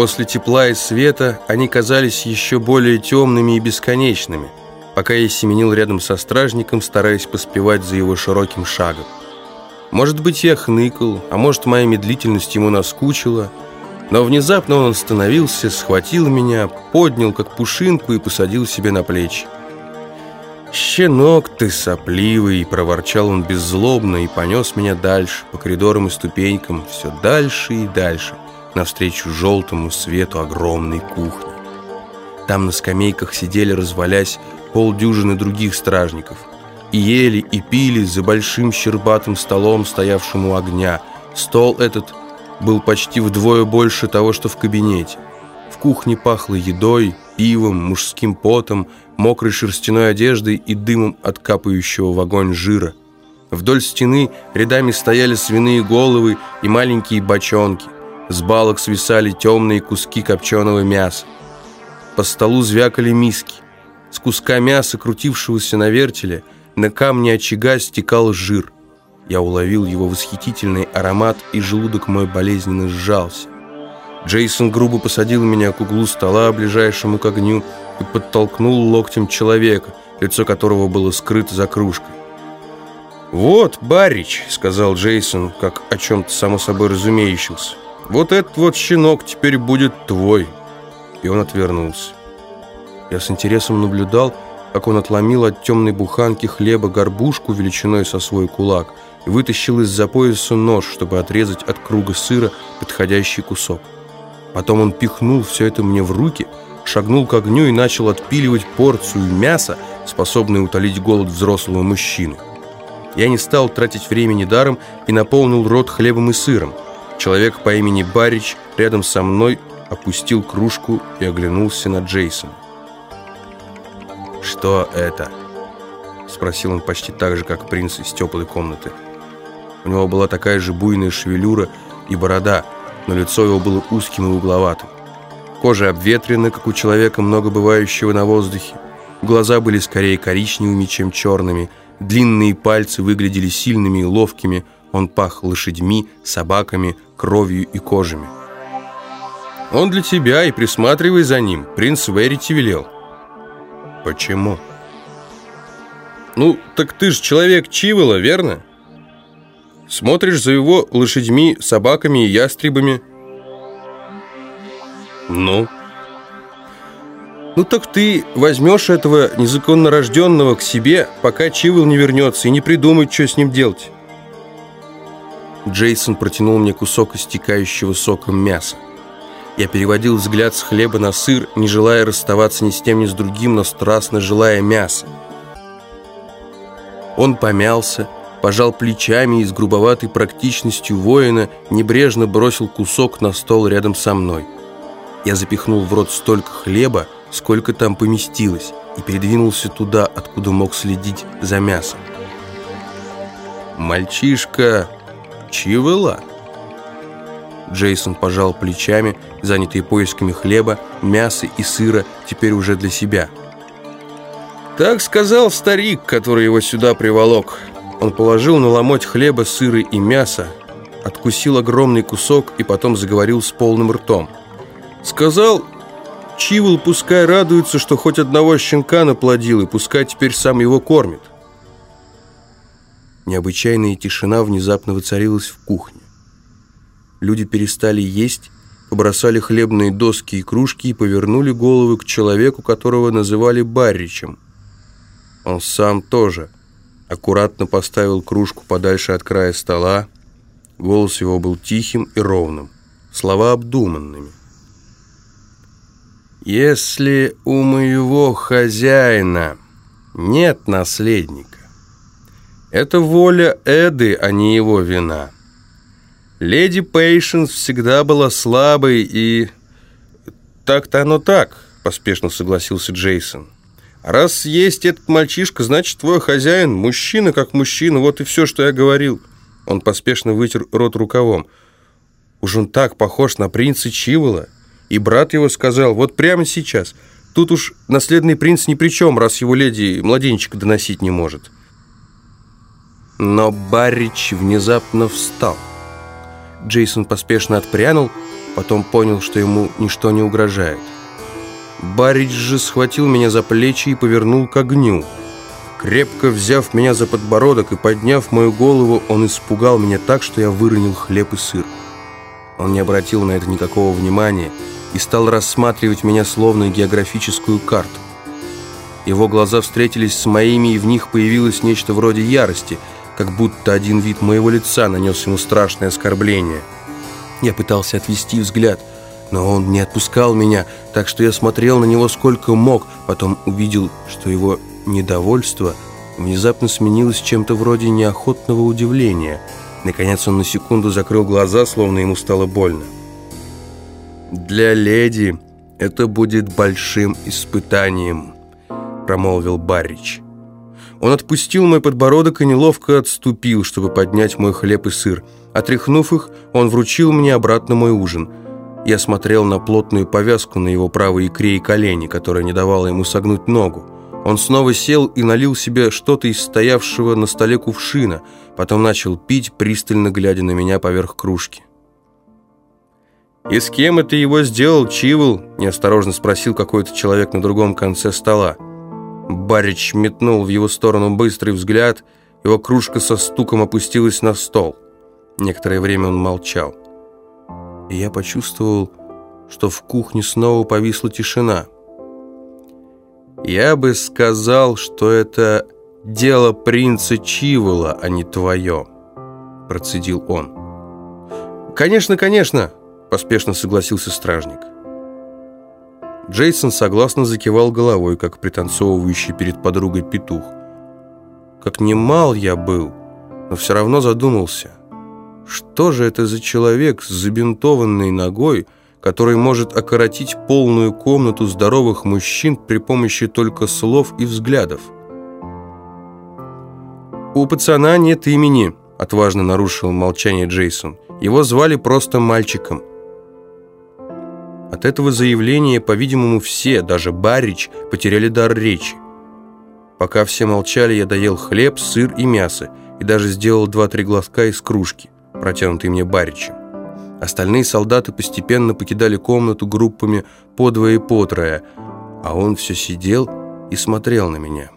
После тепла и света они казались еще более темными и бесконечными, пока я семенил рядом со стражником, стараясь поспевать за его широким шагом. Может быть, я хныкал, а может, моя медлительность ему наскучила, но внезапно он остановился, схватил меня, поднял как пушинку и посадил себе на плечи. «Щенок ты сопливый!» – проворчал он беззлобно и понес меня дальше, по коридорам и ступенькам, все дальше и дальше, навстречу желтому свету огромной кухни. Там на скамейках сидели, развалясь, полдюжины других стражников. И ели, и пили за большим щербатым столом, стоявшим у огня. Стол этот был почти вдвое больше того, что в кабинете. В кухне пахло едой, пивом, мужским потом, мокрой шерстяной одеждой и дымом от капающего в огонь жира. Вдоль стены рядами стояли свиные головы и маленькие бочонки. С балок свисали темные куски копченого мяса. По столу звякали миски. С куска мяса, крутившегося на вертеле, на камне очага стекал жир. Я уловил его восхитительный аромат, и желудок мой болезненно сжался. Джейсон грубо посадил меня к углу стола, ближайшему к огню, и подтолкнул локтем человека, лицо которого было скрыто за кружкой. «Вот, Баррич», — сказал Джейсон, как о чем-то само собой разумеющемся, «вот этот вот щенок теперь будет твой». И он отвернулся. Я с интересом наблюдал, как он отломил от темной буханки хлеба горбушку величиной со свой кулак и вытащил из-за пояса нож, чтобы отрезать от круга сыра подходящий кусок. Потом он пихнул все это мне в руки, шагнул к огню и начал отпиливать порцию мяса, способную утолить голод взрослого мужчины. Я не стал тратить времени даром и наполнил рот хлебом и сыром. Человек по имени Барич рядом со мной опустил кружку и оглянулся на Джейсона. «Что это?» Спросил он почти так же, как принц из теплой комнаты. У него была такая же буйная шевелюра и борода – но лицо его было узким и угловатым. Кожа обветрена, как у человека, много бывающего на воздухе. Глаза были скорее коричневыми, чем черными. Длинные пальцы выглядели сильными и ловкими. Он пах лошадьми, собаками, кровью и кожами. «Он для тебя, и присматривай за ним. Принц Верити велел». «Почему?» «Ну, так ты же человек Чивола, верно?» Смотришь за его лошадьми, собаками и ястребами. Ну? Ну так ты возьмешь этого незаконно рожденного к себе, пока Чивол не вернется, и не придумает, что с ним делать. Джейсон протянул мне кусок истекающего соком мяса. Я переводил взгляд с хлеба на сыр, не желая расставаться ни с тем, ни с другим, но страстно желая мяса. Он помялся, пожал плечами и с грубоватой практичностью воина небрежно бросил кусок на стол рядом со мной. Я запихнул в рот столько хлеба, сколько там поместилось, и передвинулся туда, откуда мог следить за мясом. «Мальчишка Чивела?» Джейсон пожал плечами, занятый поисками хлеба, мяса и сыра, теперь уже для себя. «Так сказал старик, который его сюда приволок. Он положил на ломоть хлеба, сыра и мяса, откусил огромный кусок и потом заговорил с полным ртом. Сказал, Чивол пускай радуется, что хоть одного щенка наплодил, и пускай теперь сам его кормит. Необычайная тишина внезапно воцарилась в кухне. Люди перестали есть, побросали хлебные доски и кружки и повернули головы к человеку, которого называли Барричем. Он сам тоже – аккуратно поставил кружку подальше от края стола. Голос его был тихим и ровным, слова обдуманными. «Если у моего хозяина нет наследника, это воля Эды, а не его вина. Леди Пейшенс всегда была слабой и... Так-то оно так», — поспешно согласился Джейсон. Раз есть этот мальчишка, значит, твой хозяин мужчина как мужчина. Вот и все, что я говорил. Он поспешно вытер рот рукавом. Уж он так похож на принца Чивола. И брат его сказал, вот прямо сейчас. Тут уж наследный принц ни при чем, раз его леди младенчика доносить не может. Но Баррич внезапно встал. Джейсон поспешно отпрянул, потом понял, что ему ничто не угрожает. Барич же схватил меня за плечи и повернул к огню. Крепко взяв меня за подбородок и подняв мою голову, он испугал меня так, что я выронил хлеб и сыр. Он не обратил на это никакого внимания и стал рассматривать меня словно географическую карту. Его глаза встретились с моими, и в них появилось нечто вроде ярости, как будто один вид моего лица нанес ему страшное оскорбление. Я пытался отвести взгляд, но он не отпускал меня, так что я смотрел на него сколько мог, потом увидел, что его недовольство внезапно сменилось чем-то вроде неохотного удивления. Наконец он на секунду закрыл глаза, словно ему стало больно. «Для леди это будет большим испытанием», — промолвил Баррич. Он отпустил мой подбородок и неловко отступил, чтобы поднять мой хлеб и сыр. Отряхнув их, он вручил мне обратно мой ужин. Я смотрел на плотную повязку на его правой икре и колени, которая не давала ему согнуть ногу. Он снова сел и налил себе что-то из стоявшего на столе кувшина, потом начал пить, пристально глядя на меня поверх кружки. «И с кем это его сделал Чивл?» – неосторожно спросил какой-то человек на другом конце стола. Барич метнул в его сторону быстрый взгляд, его кружка со стуком опустилась на стол. Некоторое время он молчал. И я почувствовал, что в кухне снова повисла тишина – «Я бы сказал, что это дело принца Чивола, а не твое», – процедил он. «Конечно, конечно», – поспешно согласился стражник. Джейсон согласно закивал головой, как пританцовывающий перед подругой петух. Как немал я был, но все равно задумался. Что же это за человек с забинтованной ногой – который может окоротить полную комнату здоровых мужчин при помощи только слов и взглядов. «У пацана нет имени», — отважно нарушил молчание Джейсон. «Его звали просто мальчиком». От этого заявления, по-видимому, все, даже Барич, потеряли дар речи. Пока все молчали, я доел хлеб, сыр и мясо, и даже сделал два-три глазка из кружки, протянутой мне Баричем. Остальные солдаты постепенно покидали комнату группами по двое и по трое, а он все сидел и смотрел на меня.